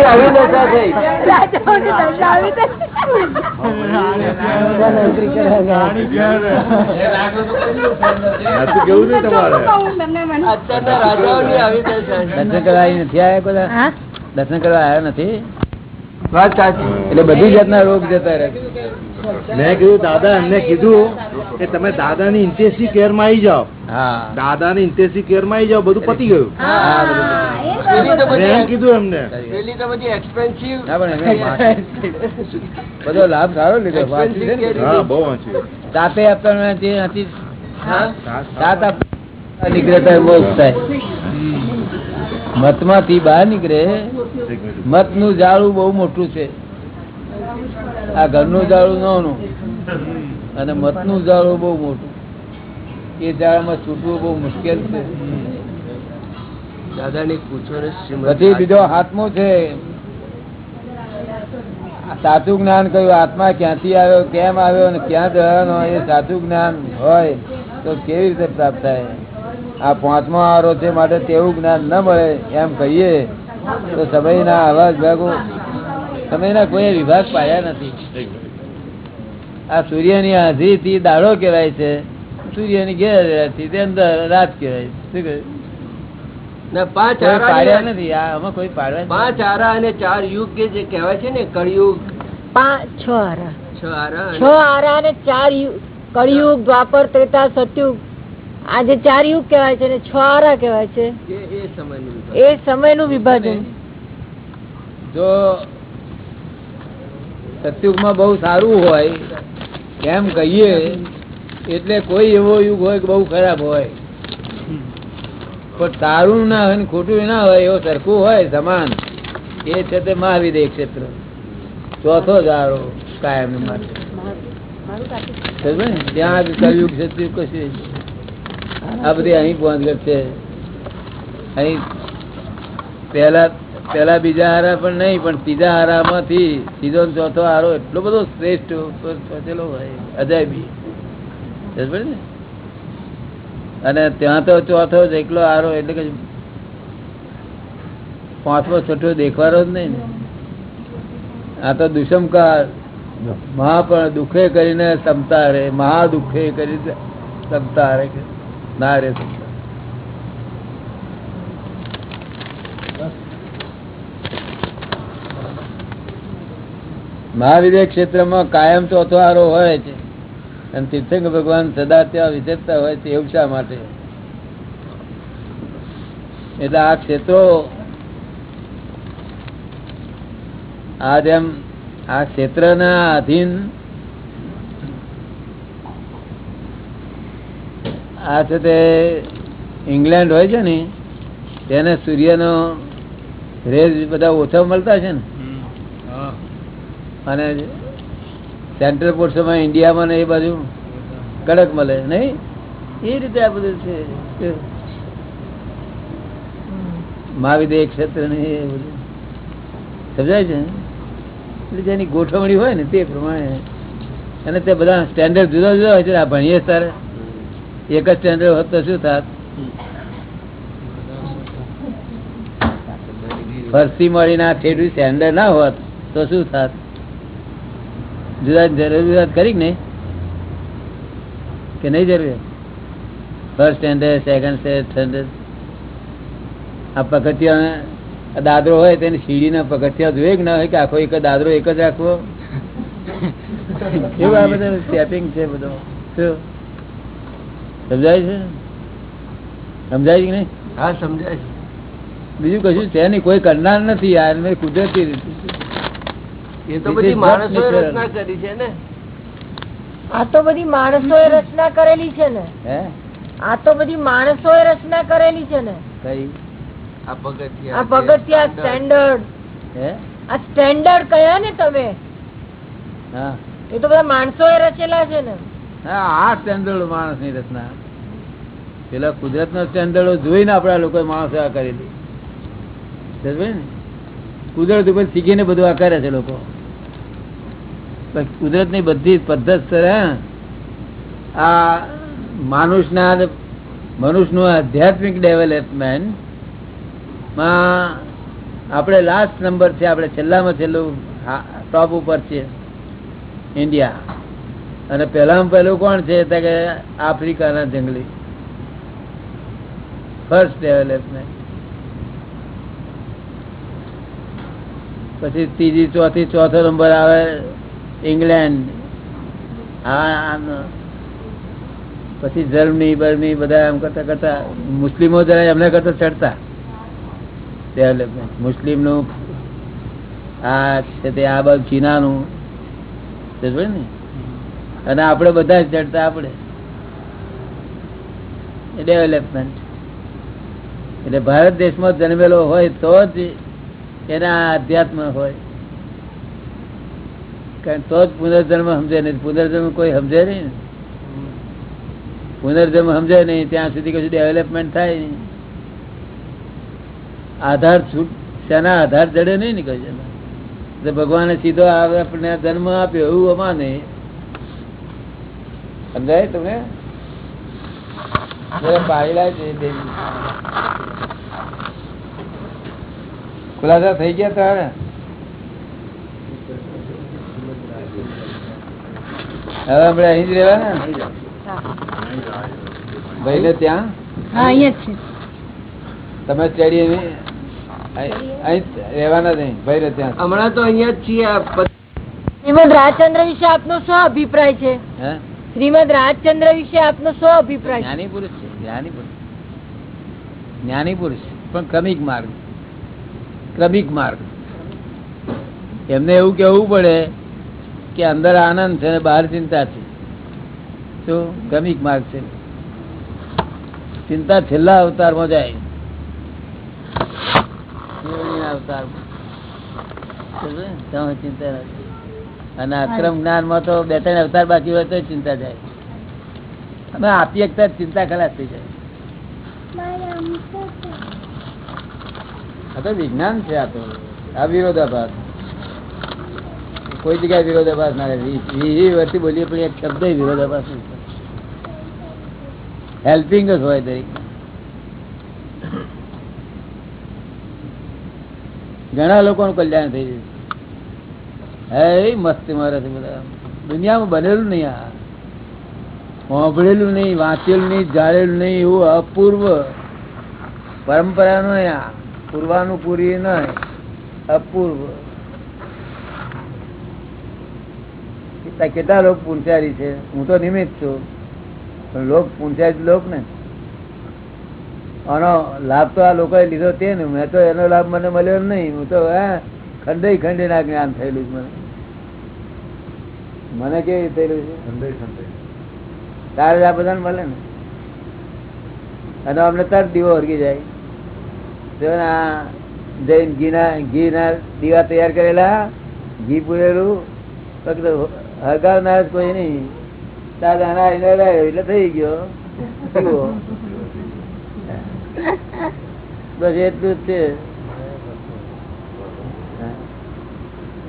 S1: આવી દશા થઈ
S6: છે.
S2: કેવું નહીં તમારે
S5: છે.
S1: દર્શન કરવા નથી આયા બધા
S6: હા?
S1: દર્શન કરવા આવ્યા નથી
S5: વાત સાચી
S1: એટલે બધી જાતના રોગ જતા રહે
S2: મેં કીધું દાદા એમને કીધું કે તમે દાદાની ઇન્ટેન્સિવ કેરમાં આવી જાઓ.
S1: દાદા
S2: ની ઇન્ટેન્સિવ કેરમાં આવી જાઓ બધું પતી ગયું. મેં કીધું એમને.
S5: બધી
S1: ના લાભ સારો લીધો ને?
S2: બહુ વાંચ્યું
S1: નથી નીકળે તો મોક્ષ થાય. બહાર નીકળે. મતનું જાળું બહુ મોટું છે. આ ઘરનું જાળું નાનું અને મતનું જાળું બહુ મોટું. એ જાળામાં છૂટવું બહુ મુશ્કેલ છે.
S5: દાદાને પૂછો
S1: પછી બીજો હાથમો છે. સાચું જ્ઞાન કયું આત્મા ક્યાંથી આવ્યો કેમ આવ્યો અને ક્યાં જવાનો એ સાચું જ્ઞાન હોય તો કેવી રીતે પ્રાપ્ત થાય? આ પાંચમો આરો છે માટે તેવું જ્ઞાન ન મળે એમ કહીએ તો સમયના આવા વિભાગો એના કોઈ વિભાગ પાયા નથી. આ સૂર્યની હાજરીથી દાડો કહેવાય છે. સૂર્યની ગેરહાજરીથી તે અંદર રાત કહેવાય શું
S5: કહે પાંચ આરા
S1: નથી. આમાં કોઈ પાડવા
S5: પાંચ આરા અને ચાર યુગ કે જે કહેવાય છે ને કળિયુગ?
S4: પાંચ છ આરા
S5: છ આરા
S4: છ આરા અને ચાર યુગ. કળિયુગ દ્વાપર ત્રેતા સતયુગ. આ જે ચાર યુગ કહેવાય છે ને છ આરા કહેવાય છે.
S5: એ સમયનું
S4: વિભાજન.
S1: જો સતયુગમાં બહુ સારું હોય એમ કહીએ, એટલે કોઈ એવો યુગ હોય કે બહુ ખરાબ હોય. પણ સારું ના હોય ખોટું ના હોય, એવો સરખું હોય, સમાન, એ છે તે મહાવિદેય ક્ષેત્ર. ચોથો જ આરો કાયમ માટે. ત્યાં કલયુગ સત્યુગ કશું? આ બધી અહીં પહોંચ છે. અહીં પહેલા પહેલા બીજા હારા પણ નહીં, પણ ત્રીજા હારામાંથી સીધો ચોથો હારો એટલો બધો શ્રેષ્ઠ પહોંચેલો હોય. અજાયબી. અને ત્યાં તો ચોથો જ એકલો હારો એટલે કે પાંચમો, છઠ્ઠો દેખવાનો જ નહીં ને. આ તો દુષ્મકાર મહા પણ દુઃખે કરીને ક્ષમતા રે મહા દુઃખે કરી ક્ષમતા રે ના રે ક્ષમતા. મહાવિદ્ય ક્ષેત્રમાં કાયમ ચોથો આરો હોય છે. અને તીર્થંકર ભગવાન સદા ત્યાં વિચરતા હોય છે, એવું શા માટે? એટલે આ ક્ષેત્રો આ જેમ આ ક્ષેત્રના અધીન આ છે તે ઇંગ્લેન્ડ હોય છે ને, તેને સૂર્યનો રેજ બધા ઓછા મળતા છે ને? અને સેન્ટ્રલ પોર્શનમાં ઇન્ડિયામાં ને એ બાજુ કડક મળે, નહીં? એ રીતે આ બધું છે મહાવિદ્ય ક્ષેત્ર ને એ બધું. સમજાય છે? એટલે જેની ગોઠવણી હોય ને તે પ્રમાણે. અને તે બધા સ્ટેન્ડર્ડ જુદા જુદા હોય છે આ ભણીએ તારે. એક જ સ્ટેન્ડર્ડ હોત તો શું થાત? ફરસી મળીને આ ઠેઠું સ્ટેન્ડર્ડ ના હોત તો શું થાત? જુદા જરૂરિયાત કરી કે નહીં? કે નહીં જરૂરિયાત? ફર્સ્ટ સ્ટેન્ડર્ડ સેકન્ડ સ્ટેન્ડર્ડ આ પગથિયા દાદરો હોય તેની સીડીના પગથિયા જોઈએ કે ના હોય કે આખો એક દાદરો એક જ રાખવો? [LAUGHS] એવું આ બધું સ્ટેપિંગ છે બધું? શું? સમજાય છે? સમજાય છે કે નહીં?
S5: હા સમજાય છે.
S1: બીજું કશું છે નહીં કોઈ કરનાર નથી યાર મેં કુદરતી રીતે.
S5: એ તો બધી માણસો રચના કરી છે ને.
S4: આ તો બધી માણસો એ રચના કરેલી છે ને. આ તો બધી માણસો એ રચના કરેલી છે ને.
S1: કઈ?
S5: આ પગથિયા
S4: સ્ટેન્ડર્ડ
S1: હે?
S4: આ સ્ટેન્ડર્ડ કયા ને તમે?
S1: હા.
S4: એ તો બધા માણસો એ રચેલા છે ને.
S1: હા આ સ્ટેન્ડર્ડ માણસની રચના. પેલા કુદરત નો સ્ટેન્ડર્ડો જોઈને આપડા લોકો માણસો આ કરેલી. ને? કુદરત ઉપર શીખીને બધું આ કરે છે લોકો. કુદરતની બધી પદ્ધત આ માનુષના મનુષ્યનું આપણે લાસ્ટ નંબર છે, આપણે છેલ્લામાં છેલ્લું ટોપ ઉપર છે ઇન્ડિયા અને પહેલામાં પહેલું કોણ છે? તો કે આફ્રિકાના જંગલી. ફર્સ્ટ ડેવલપમેન્ટ પછી ત્રીજી, ચોથી, ચોથો નંબર આવે ઇંગ્લેન્ડ પછી જર્મની બર્મની બધા એમ કરતા કરતા મુસ્લિમો જરા એમને કરતા ચડતા. મુસ્લિમનું આ છે તે, આ બાજુ ચીનાનું ને? અને આપણે બધા જ ચડતા આપણે. ડેવલપમેન્ટ એટલે ભારત દેશમાં જન્મેલો હોય તો જ એના અધ્યાત્મ હોય. તો જ પુનર્જન્મ સમજે નહીં. પુનર્જન્મ કોઈ સમજે નહીં. પુનર્જન્મ સમજે નહીં, ત્યાં સુધી કશું ડેવલપમેન્ટ થાય નહીં. આધાર છૂટ, શેના આધાર જડે નહીં ને કશું તો ભગવાને સીધો આપણને જન્મ આપ્યો એવું અમાને. સમજાય બે. ખુલાસા થઈ ગયા તારે? હવે આપણે અહીં જ રહેવાના? ને? ભાઈ ને ત્યાં? તમે સ્ટેડી અહીં રહેવાના નહીં ભાઈ ને ત્યાં
S5: હમણાં તો અહીંયા જ છીએ
S4: શ્રીમદ રાજચંદ્ર વિશે આપનો શું અભિપ્રાય છે?
S1: હે?
S4: શ્રીમદ રાજચંદ્ર વિશે આપનો શું અભિપ્રાય
S1: જ્ઞાની પુરુષ છે જ્ઞાની પુરુષ. જ્ઞાની પુરુષ પણ ક્રમિક માર્ગ. ક્રમિક માર્ગ. એમને એવું કેવું પડે કે અંદર આનંદ છે અને બહાર ચિંતા છે. શું ગમિક માર્ગ છે. ચિંતા છેલ્લા અવતારમાં જાય. અવતારમાં. સમજ્યો ને? ત્યાં ચિંતા નથી અને અક્રમ જ્ઞાનમાં તો બે ત્રણ અવતાર બાકી હોય તો ચિંતા જાય. અમે આપી એકતા ચિંતા ખલાસ થઈ જાય. આ તો વિજ્ઞાન છે આ તો. આ વિરોધાભાસ. કોઈ જગ્યાએ વિરોધાભાસ ના વર્ષથી બોલીએ પણ એક શબ્દ વિરોધાભાસ હેલ્પિંગ જ હોય દરેક. ઘણા લોકોનું કલ્યાણ થઈ જશે હે, મસ્તી મારે છે બધા. દુનિયામાં બનેલું નહીં આ. સાંભળેલું નહીં, વાંચેલું નહીં જાળેલું નહીં, એવું અપૂર્વ પરંપરાનું નહીં આ. પૂર્વાનું પૂરી નહીં. અપૂર્વ. કેટલા- લોક પૂંચારી છે? હું તો નિમિત્ત છું. પણ લોક પૂંચારી લોક ને. આનો લાભ તો આ લોકોએ લીધો તે ને. મેં તો એનો લાભ મને મળ્યો નહીં. હું તો હા ખંડે ખંડે ના જ્ઞાન થયેલું મને. મને કેવી થયેલું છે?
S2: ખંડે ખંડે
S1: તારે આ બધાને મળે ને? અને અમને તરત દીવો હરગી જાય. આ જઈને ઘીના ઘીના દીવા તૈયાર કરેલા ઘી પૂરેલું ફક્ત હરગાવનાર જ કોઈ નહીં. દાદા એટલે થઈ ગયો. બસ એટલું જ છે.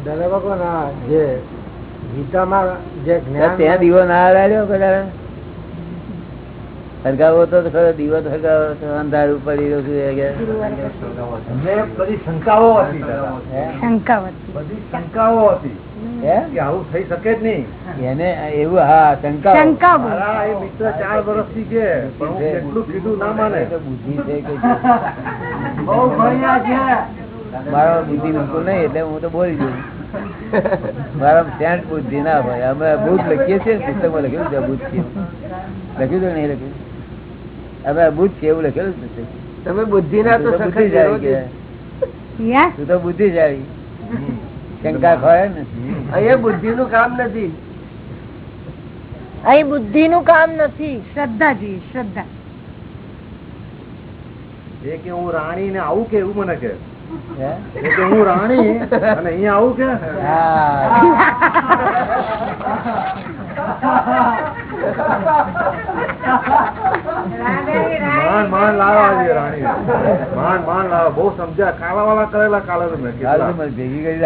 S7: દાદા ભગવાન જે ગીતામાં જે
S1: ત્યાં દીવો ના લાવ્યો કદાચ? હરગાવો તો ખરો દીવો હરગાવો અંધારું પડી રહ્યું છે
S2: બધી શંકાઓ હતી હતી. આવું થઈ શકે જ નહીં.
S1: એને એવું હા શંકા
S6: શંકા બોલ.
S2: મારા એ મિત્ર ચાર વર્ષથી છે પણ હું ના માને.
S1: બુદ્ધિ છે કે [LAUGHS]
S7: છે.
S1: મારા બુદ્ધિ બિલકુલ નહીં એટલે હું તો બોલી દઉં. મારા સેન્ટ બુદ્ધિ ના ભાઈ અમે અભૂત લખીએ છીએ ને પુસ્તકમાં લખેલું છે અભૂત છે. લખ્યું છે નહીં લખ્યું? અમે અભૂત છે એવું લખેલું છે
S5: તમે બુદ્ધિના ના
S1: તું તો બુદ્ધિ
S6: જાય
S1: તું તો બુદ્ધિશાળી. શંકા ખોય ને?
S5: અહીંયા બુદ્ધિનું કામ નથી.
S4: અહીં બુદ્ધિ નું કામ નથી.
S6: શ્રદ્ધા જોઈએ શ્રદ્ધા.
S2: એ કે હું રાણી ને આવું કે એવું મને કે. કે હું રાણી અને અહીંયા આવું કે?
S1: હા. [LAUGHS]
S2: માન માન લાવવા રાણી. માન માન લાવવા બહુ સમજ્યા. કાલા વાળા કરેલા કાલે
S1: મને ભેગી કરી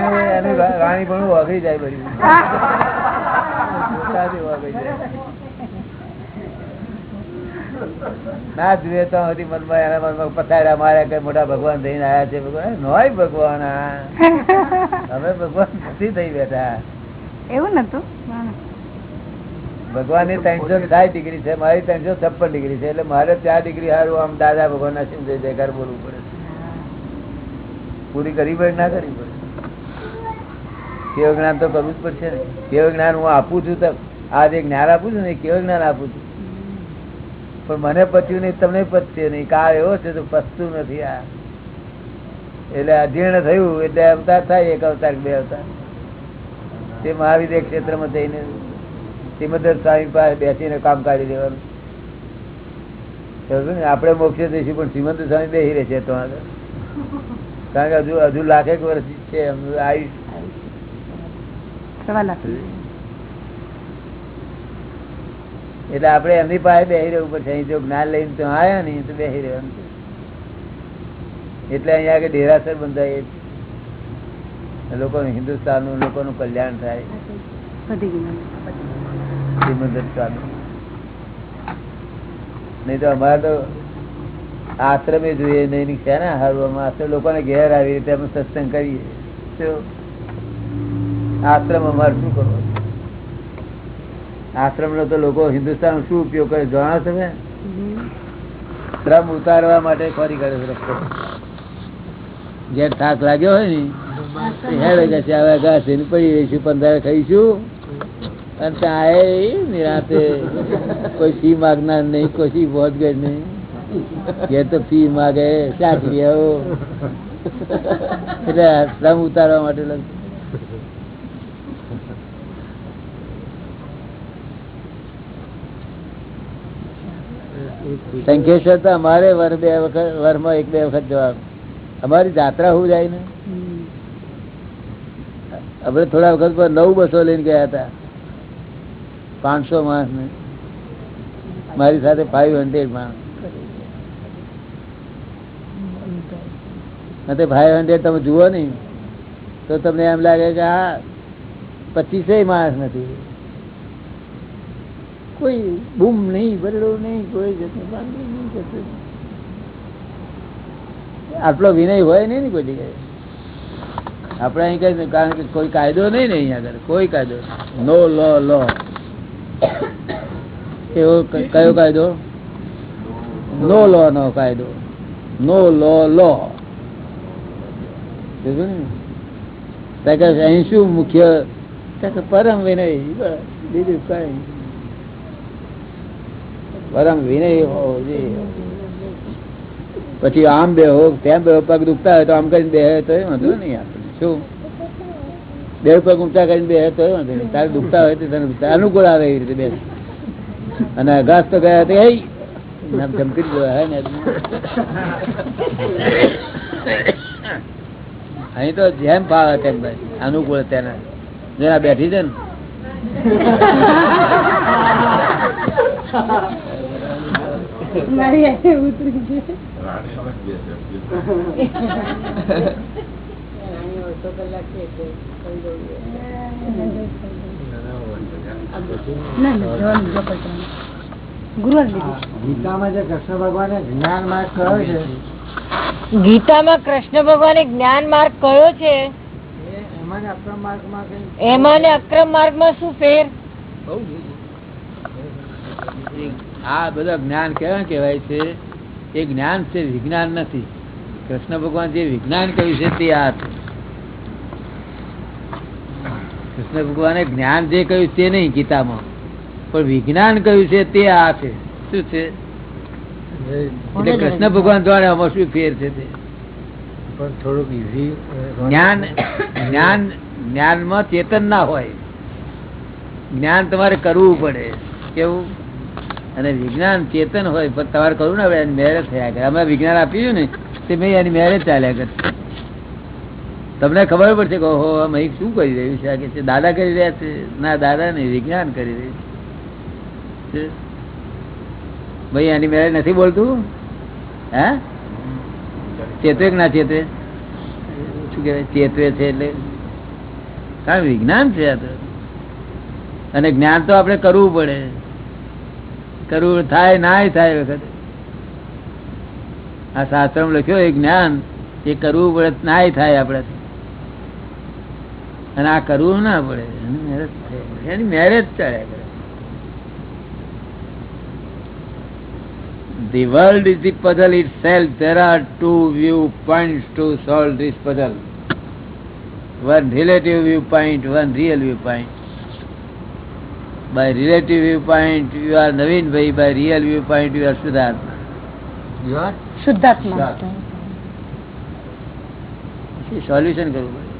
S1: મને એનું- રાણી પણ વગડી જાય બધી. ના જુએ તો હજી મનમાં એના મનમાં પથારા માર્યા કે મોટા ભગવાન થઈને આયા છે. ભગવાન નોય ભગવાન આ. હવે ભગવાન નથી થઈ બેઠા.
S6: એવું નતું?
S1: ભગવાનની ત્રણસો સાઠ ડિગ્રી છે, મારી ત્રણસો છપ્પન ડિગ્રી છે, એટલે મારે ચાર ડિગ્રી સારું આમ દાદા ભગવાન ના સિંહ જયકાર બોલવું પડે પૂરી કરવી પડે ના કરવી પડે? કેવું જ્ઞાન તો કરવું જ પડશે ને. કેવું જ્ઞાન હું આપું છું તો આ જે જ્ઞાન આપું છું ને કેવું જ્ઞાન આપું છું? પણ મને પચ્યું નહીં, તમને પચશે નહીં. કાળ એવો છે તો પચતું નથી આ. એટલે અજીર્ણ થયું, એટલે અવતાર થાય, એક અવતાર, બે અવતાર. તે મહાવીર ક્ષેત્રમાં જઈને સિમંદર સ્વામી પાસે બેસીને કામ કાઢી દેવાનું. આપણે મોક્ષે જઈશું પણ સિમંદર સ્વામી બેસી રહે છે તો કારણ કે હજુ હજુ લાખેક વર્ષ છે એટલે આપણે એમની પાસે બેસી રહેવું પડશે. અહીં જો જ્ઞાન લઈને તો આવ્યા ને તો બેસી રહેવાનું. એટલે અહીંયા આગળ ડેરાસર બંધાય લોકોનું હિન્દુસ્તાનનું લોકોનું કલ્યાણ થાય. નહીં તો અમારે તો આશ્રમે જોઈએ, નહીં છે ને હારું? આશ્રમ, લોકોને ઘેર આવી રીતે અમે સત્સંગ કરીએ? આશ્રમ અમારે શું કરવો? આશ્રમ નો તો લોકો હિન્દુસ્તાન શું ઉપયોગ કરે? જાણો તમે? શ્રમ ઉતારવા માટે ખોરી કરે છે જે થાક લાગ્યો હોય ને હેડે કે છે હવે પડી રહીશું પંદર ખાઈશું? અને ત્યાં નિરાતે કોઈ ફી માગનાર નહીં કોઈ પહોંચ ગઈ નહીં. કે તો ફી માગે સાત રૂપિયા એટલે શ્રમ ઉતારવા માટે લગ સંકેશ્વર તો અમારે વર બે વખત વરમાં એક બે વખત જવાબ. અમારી જાત્રા હું જાય ને? આપણે થોડા વખત પર નવ બસો લઈને ગયા હતા. પાંચસો માણસ ને મારી સાથે ફાઈવ હંડ્રેડ માણસ. ફાઈવ હંડ્રેડ તમે જુઓ ને, તો તમને એમ લાગે કે આ પચીસે માણસ નથી. કોઈ બૂમ નહીં, બરડું નહીં, કોઈ જતું બાંધું આટલો વિનય હોય નહીં ને કોઈ જગ્યાએ? આપણે અહીં કઈ, કારણ કે કોઈ કાયદો નહીં ને અહીંયા આગળ, કોઈ કાયદો નો લો લો એવો કયો કાયદો? નો લો નો કાયદો. નો લો લો? ત્યાં અહીં શું મુખ્ય પરમ વિનય બીજું કઈ પરમ વિનય હોવો જોઈએ. પછી આમ બે હો તેમ બે પગ દુખતા હોય તો આમ કરીને બે તો વાંધો નહીં આપણને. શું? બે પગ ઊંચા કરીને બે તો વાંધો નહીં. તારે દુખતા હોય તો તને અનુકૂળ આવે એવી રીતે બે અને ઘાસ તો ગયા તે ધમકી ને? અહીં તો જેમ ફાવે તેમ બસ અનુકૂળ તેના જેના બેઠી છે ને.
S6: મારી
S7: ગીતામાં જે કૃષ્ણ ભગવાને જ્ઞાન માર્ગ કયો છે?
S4: ગીતામાં કૃષ્ણ ભગવાને જ્ઞાન માર્ગ કયો છે?
S7: એમાં ને અક્રમ માર્ગમાં કઈ
S4: એમાં ને અક્રમ માર્ગમાં શું ફેર?
S1: આ બધા જ્ઞાન કેવા કેવાય છે? એ જ્ઞાન છે વિજ્ઞાન નથી. કૃષ્ણ ભગવાન જે વિજ્ઞાન કહ્યું છે તે આ છે. કૃષ્ણ ભગવાને જ્ઞાન જે કહ્યું તે નહીં ગીતામાં. પણ વિજ્ઞાન કહ્યું છે તે આ છે. શું છે? એટલે કૃષ્ણ ભગવાન દ્વારા આમાં શું ફેર છે તે?
S7: પણ થોડુંક ઇઝી
S1: જ્ઞાન જ્ઞાન જ્ઞાનમાં ચેતન ના હોય. જ્ઞાન તમારે કરવું પડે. કેવું? અને વિજ્ઞાન ચેતન હોય પણ તમારે કરવું ના હવે એની મેરેજ થયા કરે. અમે વિજ્ઞાન આપ્યું ને તે મેં એની મેરેજ ચાલ્યા કરશે. તમને ખબર પડશે કે ઓહો અમે શું કરી રહ્યું છે? કે દાદા કરી રહ્યા છે? ના, દાદા નહીં, વિજ્ઞાન કરી રહ્યું છે. ભાઈ એની મેરેજ નથી બોલતું? હે? ચેતવે કે ના ચેતવે? શું કહેવાય? ચેતવે છે એટલે? કારણ વિજ્ઞાન છે આ તો. અને જ્ઞાન તો આપણે કરવું પડે. કરવું થાય, નાય થાય વખત. આ શાસ્ત્રમાં લખ્યો એ જ્ઞાન એ કરવું પડે, નાય થાય આપણે અને આ કરવું ના પડે એની મેરેજ ચાલ્યા કરે The world is the puzzle itself. There are two viewpoints to solve this puzzle. One relative viewpoint, one real viewpoint. By relative viewpoint, you are Naveen Bhai. By real viewpoint, you are Siddhartha. You are?
S6: Siddhartha.
S1: See, solution. પડે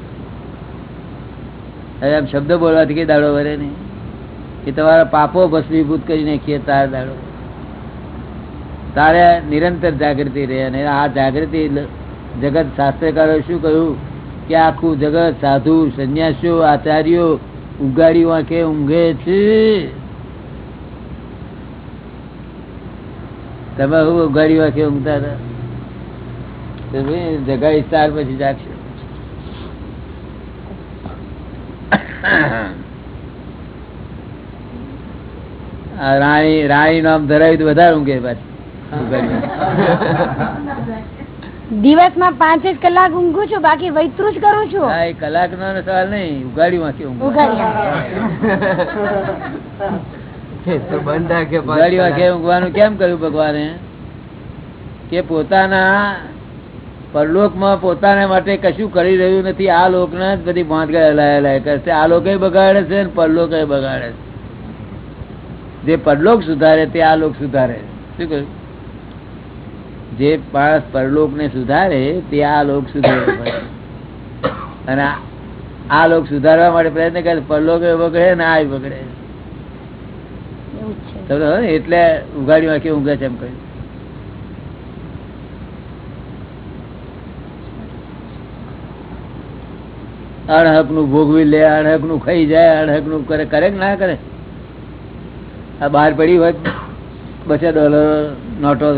S1: હવે આમ શબ્દ બોલવાથી કઈ દાડો વરે નહીં. એ તમારા પાપો ભસ્મીભૂત કરી નાખીએ તાર દાડો. તારે નિરંતર જાગૃતિ રહે અને આ જાગૃતિ જગત શાસ્ત્રકારો શું કહ્યું? કે આખું જગત સાધુ, સંન્યાસીઓ, આચાર્યો ઉગાડી વાંખે ઊંઘે છે. તમે હું ઉગાડી વાંકે ઊંઘતા હતા? તમે જગાડી ચાર પછી જાગશે આ રાણી રાણી નામ ધરાવી તો વધારે ઊંઘે પાછી.
S6: દિવસમાં પાંચ જ કલાક ઊંઘું છું બાકી વૈતરું જ કરું છું.
S1: હા એ કલાક નો સવાલ નહીં ઉગાડી
S5: માંથી
S1: ઉગાડી વાંખે ઊંઘવાનું કેમ કર્યું ભગવાને? કે પોતાના પરલોકમાં પોતાના માટે કશું કરી રહ્યું નથી. આ લોકને જ બધી ભાંતગળ હલાય કરશે. આ લોકો બગાડે છે ને પરલોક બગાડે છે. જે પરલોક સુધારે તે આ લોક સુધારે શું કહ્યું? જે માણસ પરલોક ને સુધારે તે આ લોક સુધારે અને આ- લોક સુધારવા માટે પ્રયત્ન કરે પરલોક બગડે ને આ બગડે? એટલે ઉગાડી વાંખી ઊંઘે છે એમ કહ્યું. અડહકનું ભોગવી લે અડહકનું ખાઈ જાય અડહકનું કરે કરે કે ના કરે? આ બહાર પડી હોય બસો ડોલર નોટો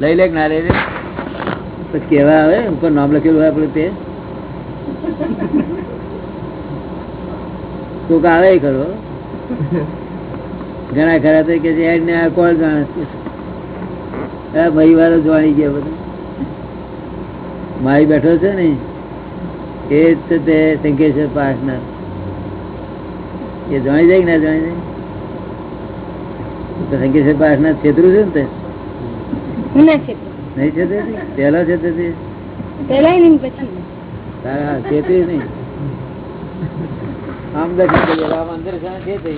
S1: લઈ લે કે ના લઈ લે? કેવા આવે ઉપર નામ લખેલું હોય આપડે તે? કોક આવે ખરો. ઘણા ખરા તો કે આ કોણ જાણે? ભાઈ વાળો જાણી ગયા બધું. મારી બેઠો છે ને? એ જ છે તે શંકેશ્વર પાસના એ જાણી જાય કે ના જાણી જાય? તો શંકેશ્વર પાસના છેતરું છે ને તે? નહીં છે તે? પેલો તે? છેતરી આમ દર્શન કરીએ આમ અંદર છે તે